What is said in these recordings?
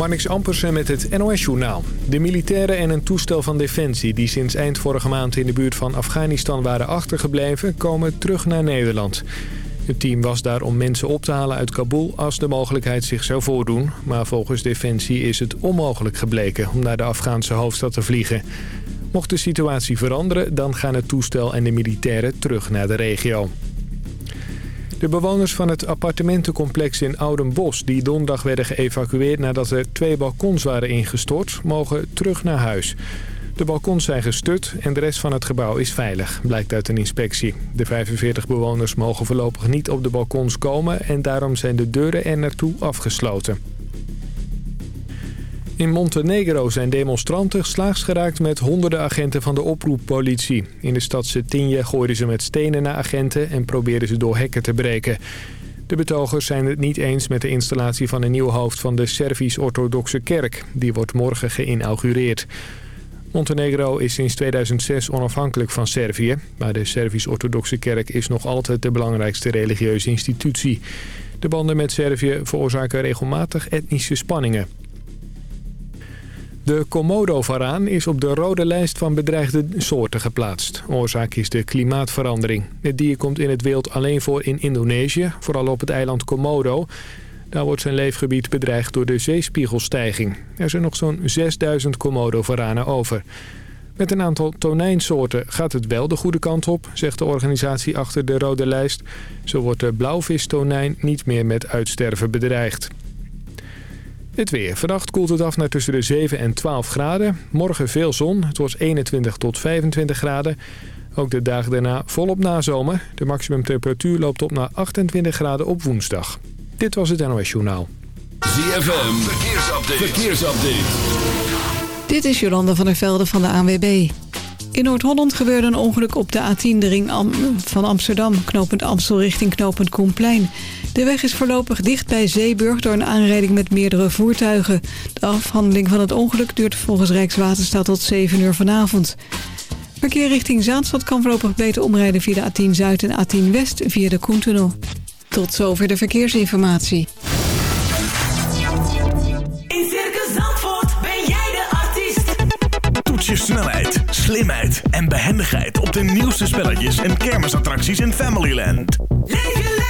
Marnix Ampersen met het NOS-journaal. De militairen en een toestel van Defensie die sinds eind vorige maand in de buurt van Afghanistan waren achtergebleven... komen terug naar Nederland. Het team was daar om mensen op te halen uit Kabul als de mogelijkheid zich zou voordoen. Maar volgens Defensie is het onmogelijk gebleken om naar de Afghaanse hoofdstad te vliegen. Mocht de situatie veranderen, dan gaan het toestel en de militairen terug naar de regio. De bewoners van het appartementencomplex in Oudenbos... die donderdag werden geëvacueerd nadat er twee balkons waren ingestort... mogen terug naar huis. De balkons zijn gestut en de rest van het gebouw is veilig, blijkt uit een inspectie. De 45 bewoners mogen voorlopig niet op de balkons komen... en daarom zijn de deuren er naartoe afgesloten. In Montenegro zijn demonstranten slaags geraakt met honderden agenten van de oproeppolitie. In de stad Cetinje gooiden ze met stenen naar agenten en probeerden ze door hekken te breken. De betogers zijn het niet eens met de installatie van een nieuw hoofd van de Servisch-Orthodoxe Kerk. Die wordt morgen geïnaugureerd. Montenegro is sinds 2006 onafhankelijk van Servië. Maar de Servisch-Orthodoxe Kerk is nog altijd de belangrijkste religieuze institutie. De banden met Servië veroorzaken regelmatig etnische spanningen. De Komodo-varaan is op de rode lijst van bedreigde soorten geplaatst. Oorzaak is de klimaatverandering. Het dier komt in het wild alleen voor in Indonesië, vooral op het eiland Komodo. Daar wordt zijn leefgebied bedreigd door de zeespiegelstijging. Er zijn nog zo'n 6000 Komodo-varanen over. Met een aantal tonijnsoorten gaat het wel de goede kant op, zegt de organisatie achter de rode lijst. Zo wordt de blauwvistonijn niet meer met uitsterven bedreigd. Het weer. Vannacht koelt het af naar tussen de 7 en 12 graden. Morgen veel zon. Het wordt 21 tot 25 graden. Ook de dagen daarna volop nazomer. De maximumtemperatuur loopt op naar 28 graden op woensdag. Dit was het NOS Journaal. ZFM. Verkeersupdate. Verkeersupdate. Dit is Jolanda van der Velde van de ANWB. In Noord-Holland gebeurde een ongeluk op de A10, de ring van Amsterdam... knopend Amstel richting knopend Koenplein. De weg is voorlopig dicht bij Zeeburg door een aanrijding met meerdere voertuigen. De afhandeling van het ongeluk duurt volgens Rijkswaterstaat tot 7 uur vanavond. Verkeer richting Zaanstad kan voorlopig beter omrijden via de A10 Zuid en A10 West via de Koentunnel. Tot zover de verkeersinformatie. In Circus Zandvoort ben jij de artiest. Toets je snelheid, slimheid en behendigheid op de nieuwste spelletjes en kermisattracties in Familyland. Leef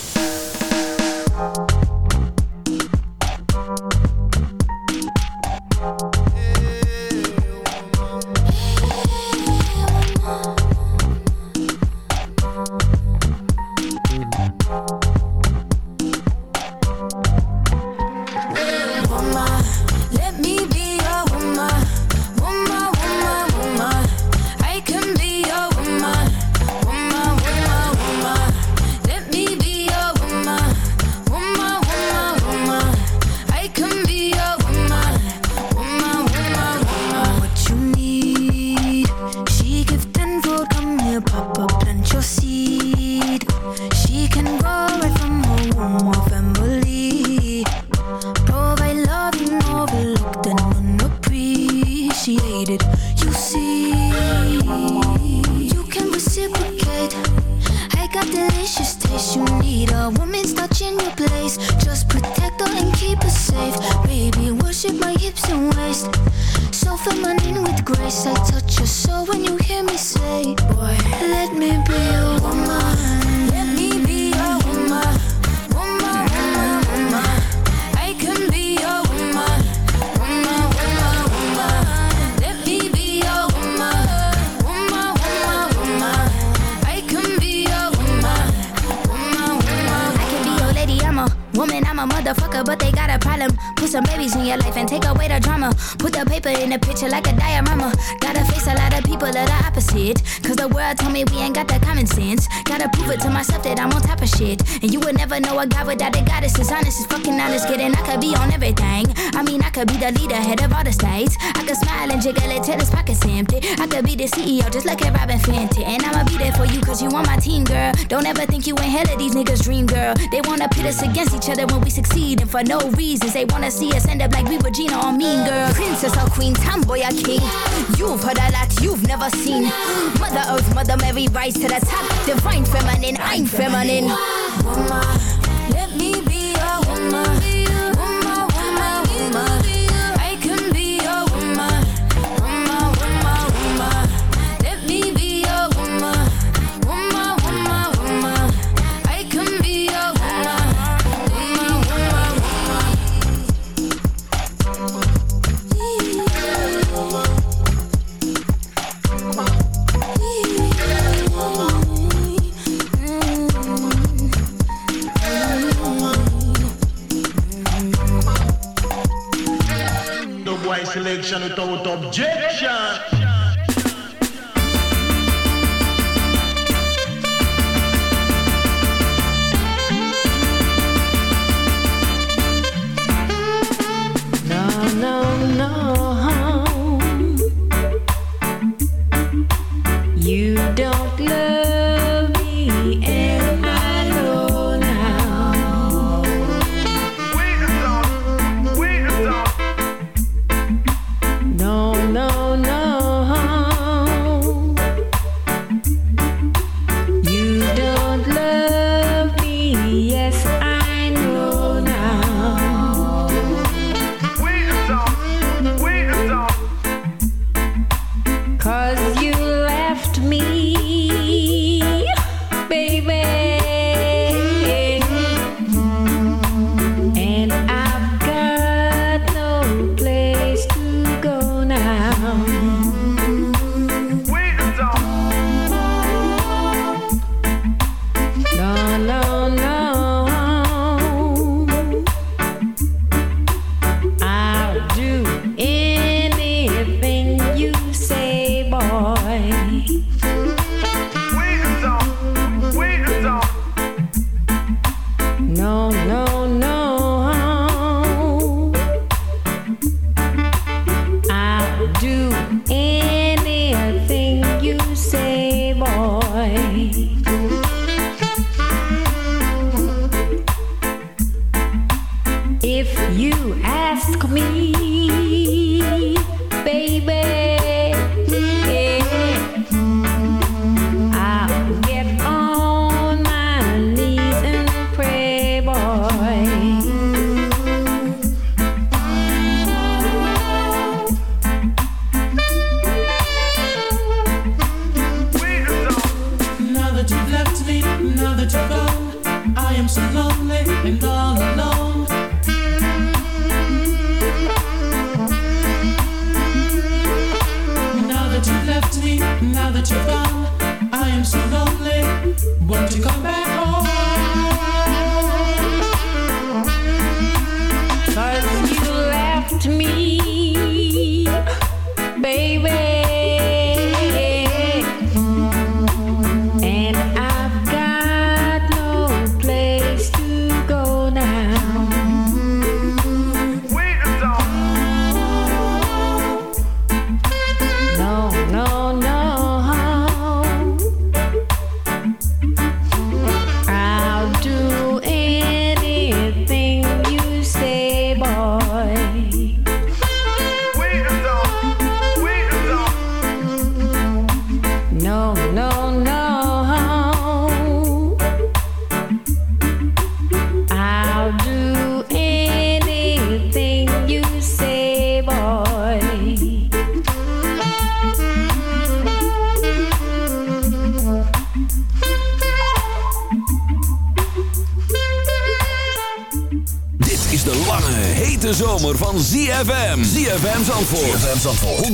you cause you on my team, girl. Don't ever think you ain't hell of these niggas' dream, girl. They wanna pit us against each other when we succeed, and for no reasons. They wanna see us end up like we Regina or Mean Girl. Princess or queen, tomboy or king. You've heard a lot you've never seen. Mother Earth, Mother Mary, rise to the top. Divine feminine, I'm feminine. Mama, let me to without objection.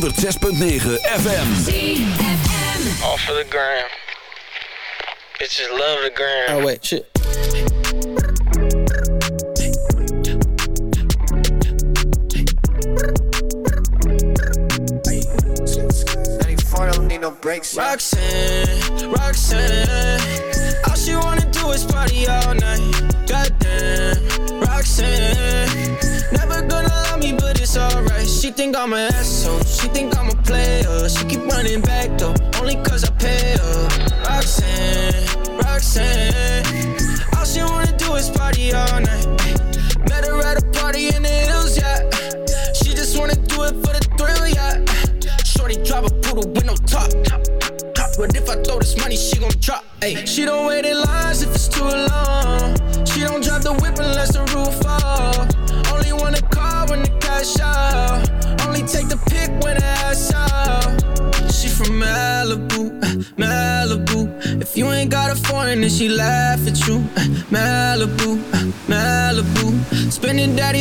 106.9 FM. Off of the gram. Bitches love the ground. Oh, wait, shit. Roxanne, Roxanne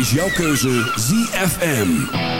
Is jouw keuze ZFM.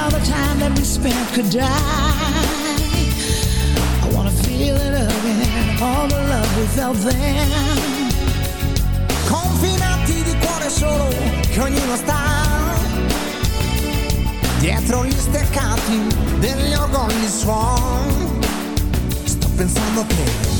All the time that we spent could die. I wanna feel it again, all the love we felt then. confinati di cuore solo che ognuno sta dietro gli steccati degli orgogli suon sto pensando a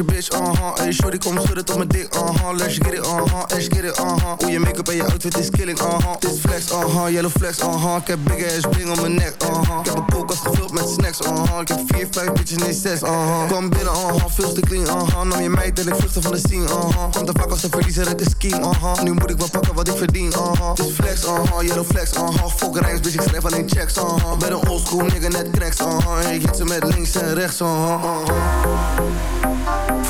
je bitch, uh-huh. Hey shorty, kom schudden tot mijn dik, uh-huh. Let's get it, uh-huh, let's get it, uh-huh. Hoe je make-up en je outfit is killing, uh-huh. Dit is flex, uh-huh, yellow flex, uh-huh. Ik heb big ass bling om mijn nek, uh-huh. Ik heb een koelkast gevuld met snacks, uh-huh. Ik heb vier, vijf bitches, nee zes, uh-huh. Kom binnen, uh-huh, veel te clean, uh-huh. Nam je meid en ik vluchtte van de scene, uh-huh. Komt te vaak als de verliezer uit de scheme, uh-huh. Nu moet ik wel pakken wat ik verdien, uh-huh. Dit is flex, uh-huh, yellow flex, uh-huh. Fuck rijms, bitch, ik schrijf alleen checks, uh-huh. Ben een oldschool nigga, net cracks, uh-huh. Ik hit ze met links en rechts, uh-huh, uh-huh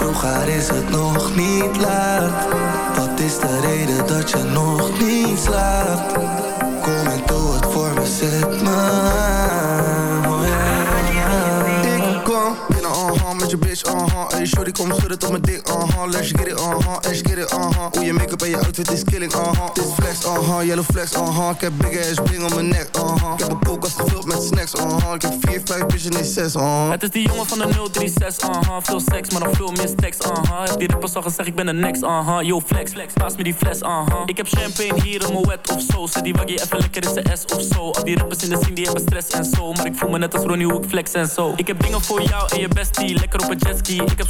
Vroeger is het nog niet laat Wat is de reden dat je nog niet slaapt? Kom en doe het voor me, zet me aan. Ik kom binnen, uh-huh, met je bitch, uh-huh Hey shorty, kom schudden tot mijn dik, uh-huh Let's get it, uh-huh, let's get it, uh-huh Hoe je make-up en je outfit is killing, uh-huh Dit flex, uh-huh, yellow flex, uh-huh Ik heb big ass bling om mijn nek, uh-huh Ik heb een koelkast gevuld met snacks, uh-huh Ik heb vier, vijf bitches, nee zes, uh-huh Het is die jongen van de 036, uh-huh Veel seks, maar nog veel meer stacks, uh-huh Heb die rappers al gezegd, ik ben de next, uh-huh Yo, flex, flex, paas me die fles, uh-huh Ik heb champagne hier in mijn wet of zo. Zet die waggie even lekker in de S of zo. Al die rappers in de scene, die hebben stress en zo. Maar ik voel me net als Ronnie, hoe ik flex en zo. Ik heb dingen voor jou en je bestie. Lekker op een jetski. Ik heb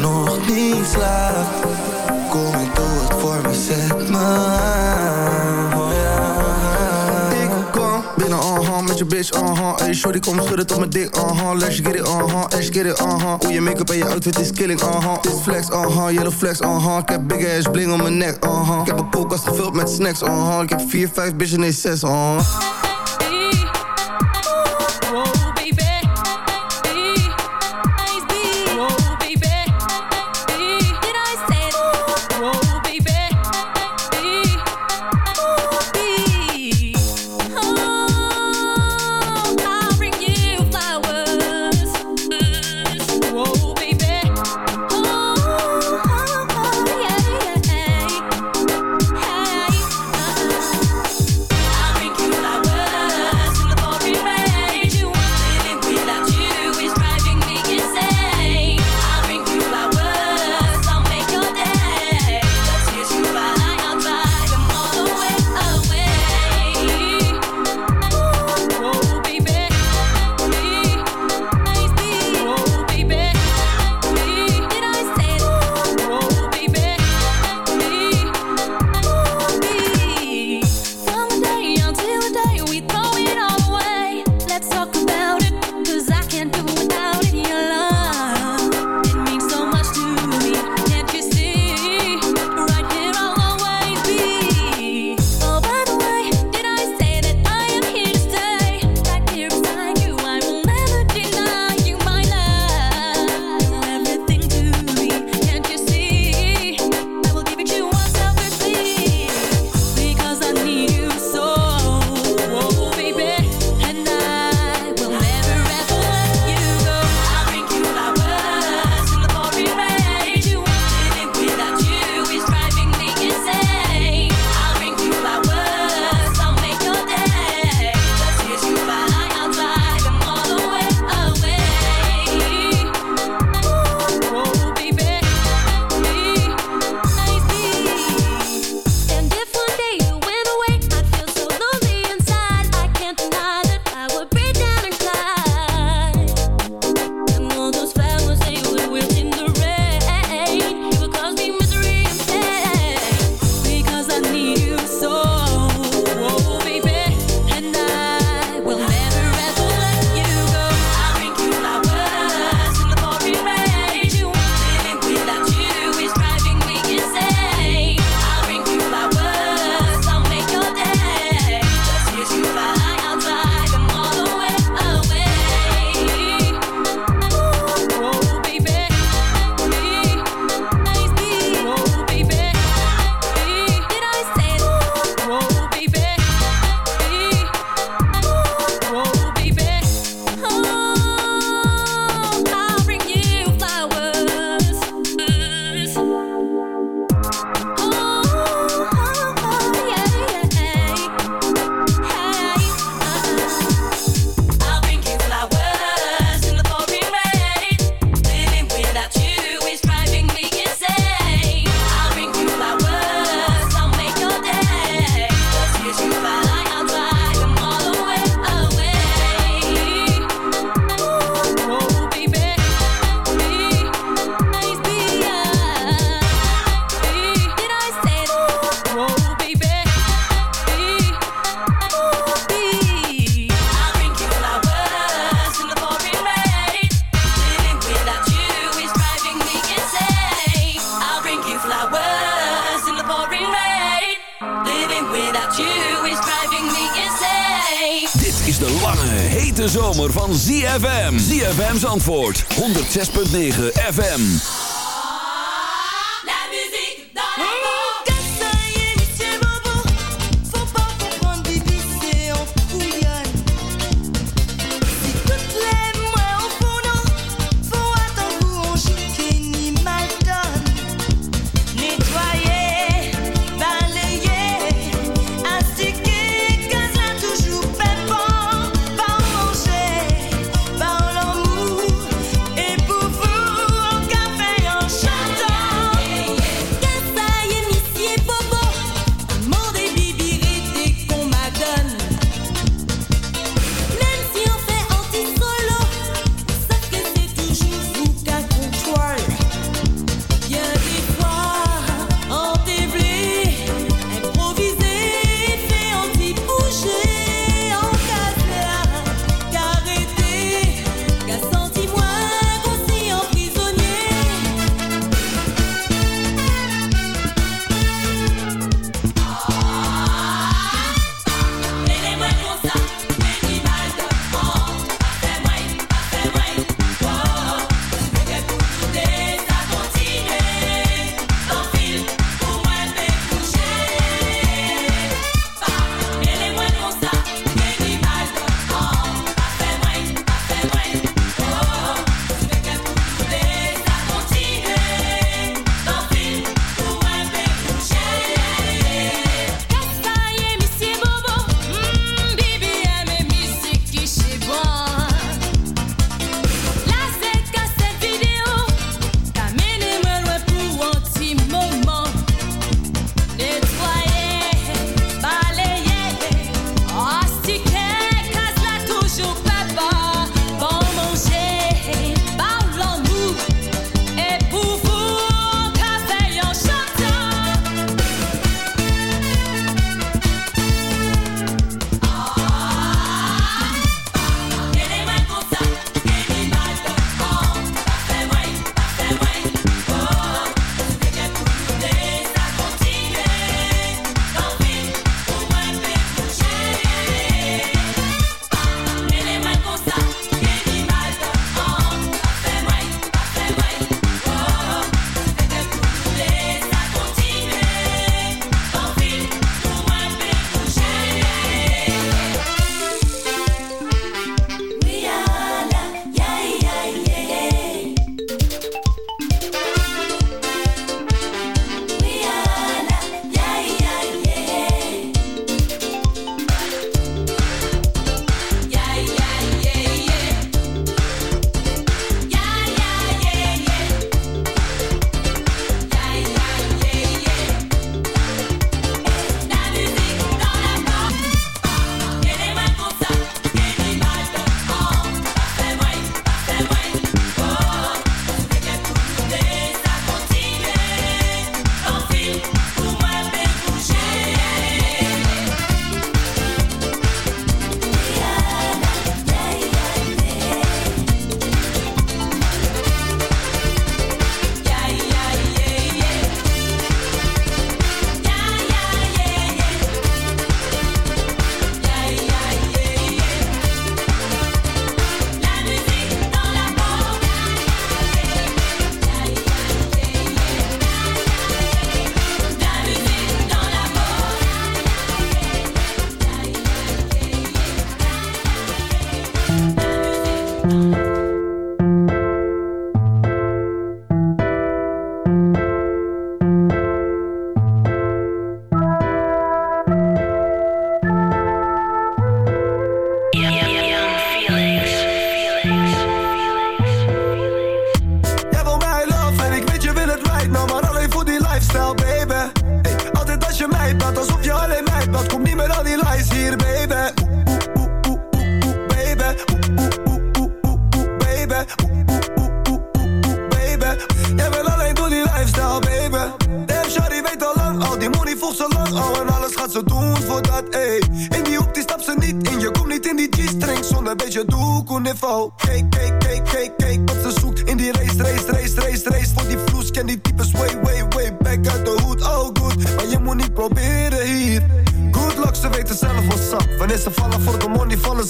nog niet slaapt? Kom en doe het voor me, zet me oh. Ik kom binnen, uh-huh, met je bitch, uh-huh. Hey shorty, kom schudden tot mijn dik, uh-huh. Let's get it, uh-huh, let's get it, uh-huh. Hoe je make-up en je outfit is killing, uh-huh. Dit flex, uh-huh, yellow flex, uh-huh. Ik heb big ass bling om mijn nek, uh-huh. Ik heb een koelkast gevuld met snacks, uh-huh. Ik heb vier, vijf bitches, nee zes, uh-huh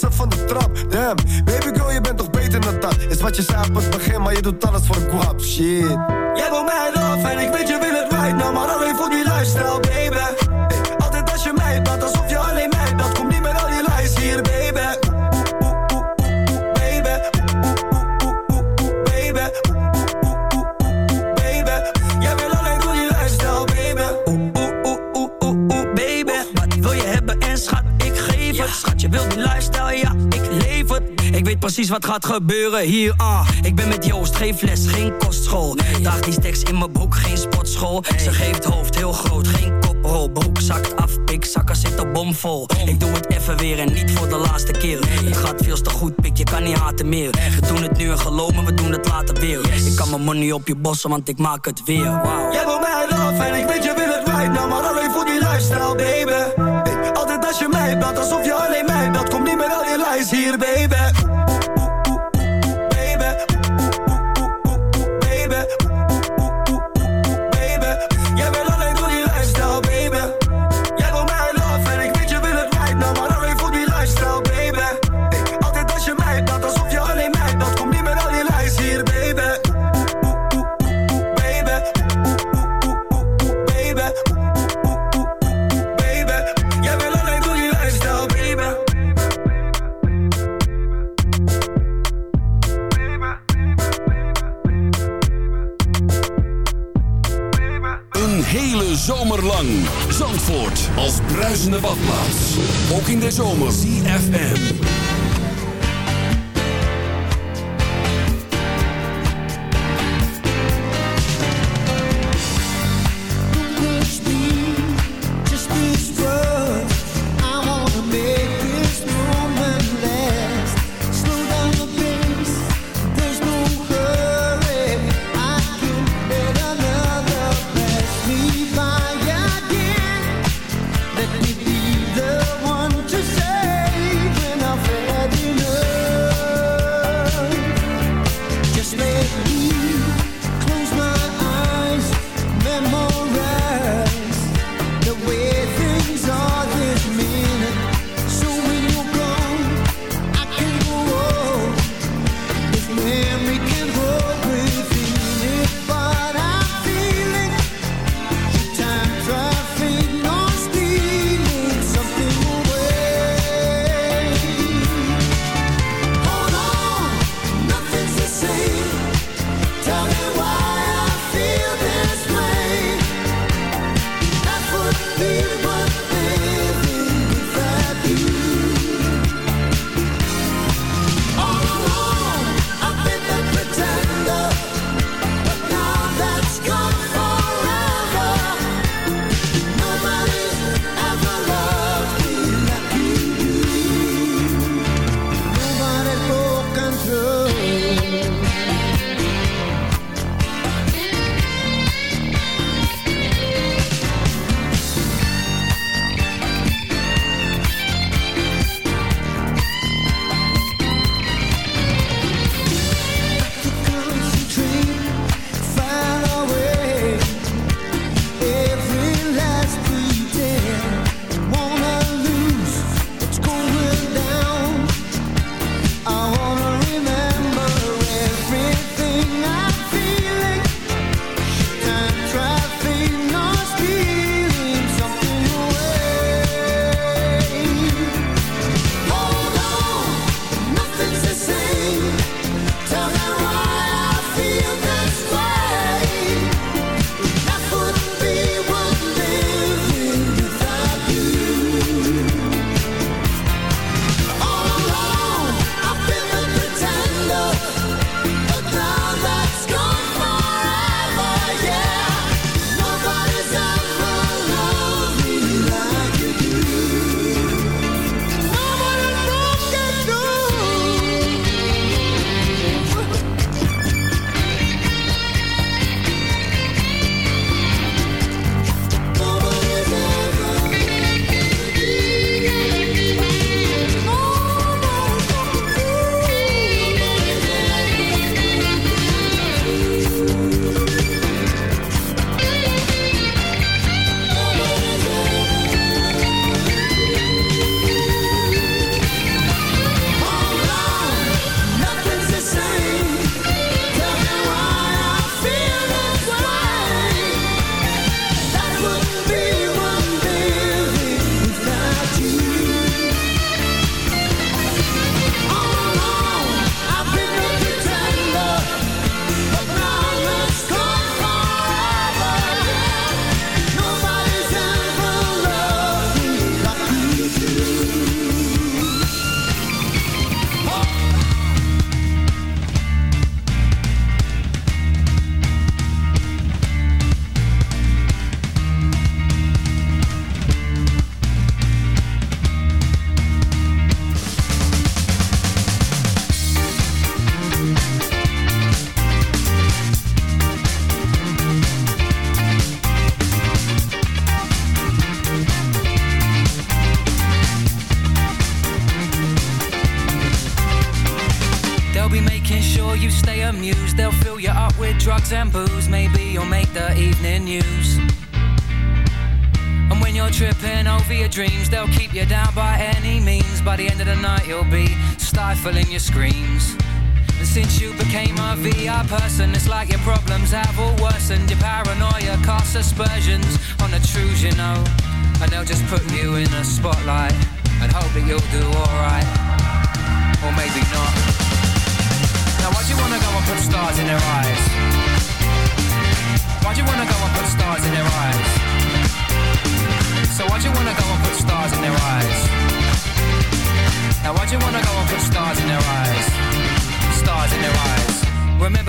van de trap. Damn, baby girl, je bent toch beter dan dat? Is wat je zei op het begin, maar je doet alles voor een guap. Shit. Gaat gebeuren hier, ah. Ik ben met Joost, geen fles, geen kostschool. Daag die steks in mijn broek, geen sportschool. Ze geeft hoofd heel groot, geen koprol. Broek zakt af, pik, zakken zitten bomvol Ik doe het even weer en niet voor de laatste keer. Het gaat veel te goed, pik, je kan niet haten meer. We doen het nu en geloven, we doen het later weer. Ik kan mijn money op je bossen, want ik maak het weer, wow Jij wil mij love en ik weet je wil het right now Maar alleen voor die lifestyle, baby. Altijd als je mij belt, alsof je alleen mij belt Kom niet met al je lies hier, baby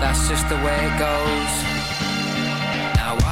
That's just the way it goes.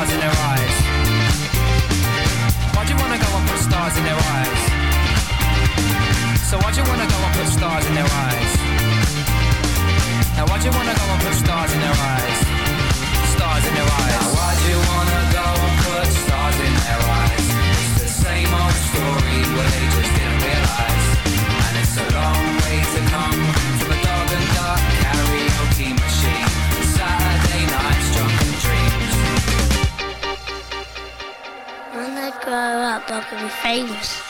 Stars in their eyes? Why'd you wanna go and put stars in their eyes? So why'd you wanna go and put stars in their eyes? Now why'd you wanna go and put stars in their eyes? Stars in their eyes. Now why'd you wanna go and put stars in their eyes? It's the same old story where they just didn't realise. And it's a long way to come When I grow up, I can be famous.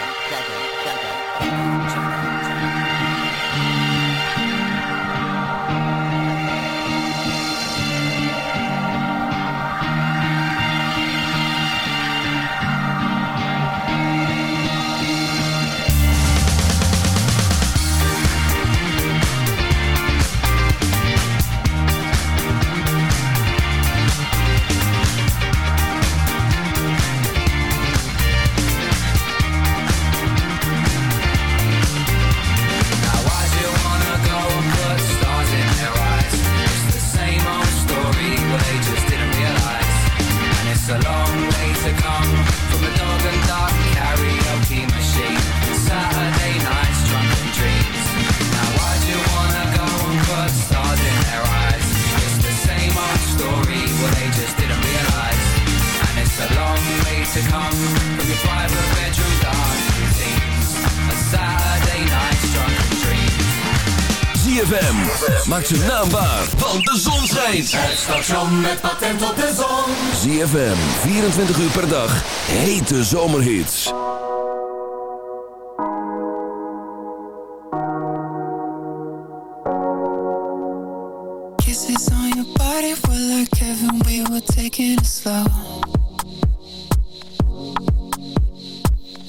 ZFM. Maak zijn naam waar, want de zon schijnt. Het station met patent op de zon. ZFM, 24 uur per dag. Hete zomerhits. Kisses on your body were like heaven, we were taking it slow.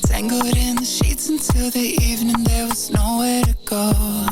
Tangled in the sheets until the evening, there was nowhere to go.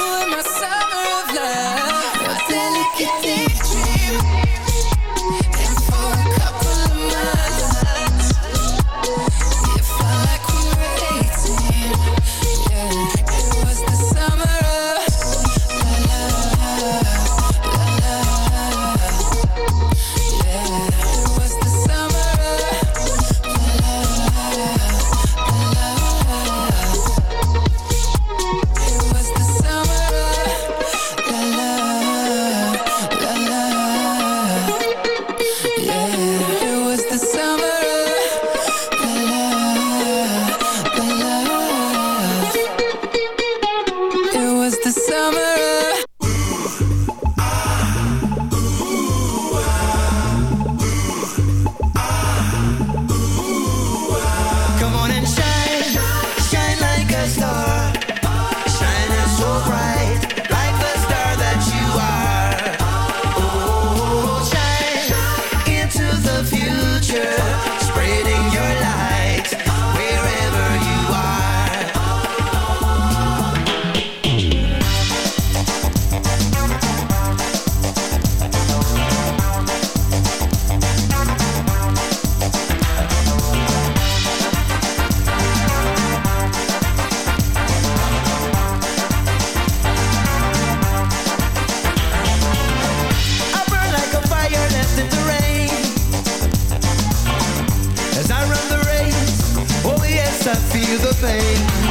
the pain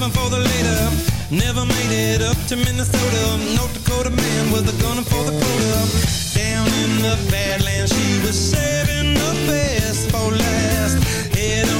living for the later. Never made it up to Minnesota. North Dakota man with a gun for the quota. Down in the Badlands, she was saving the best for last. Head on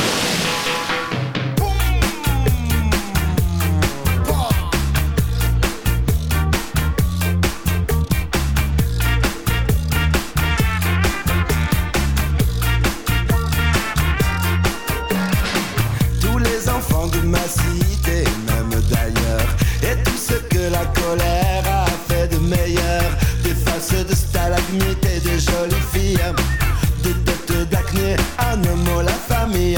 la colère a fait de meilleur Des faces de stalagmites et de jolies filles. Des têtes d'acné, un homme la famille.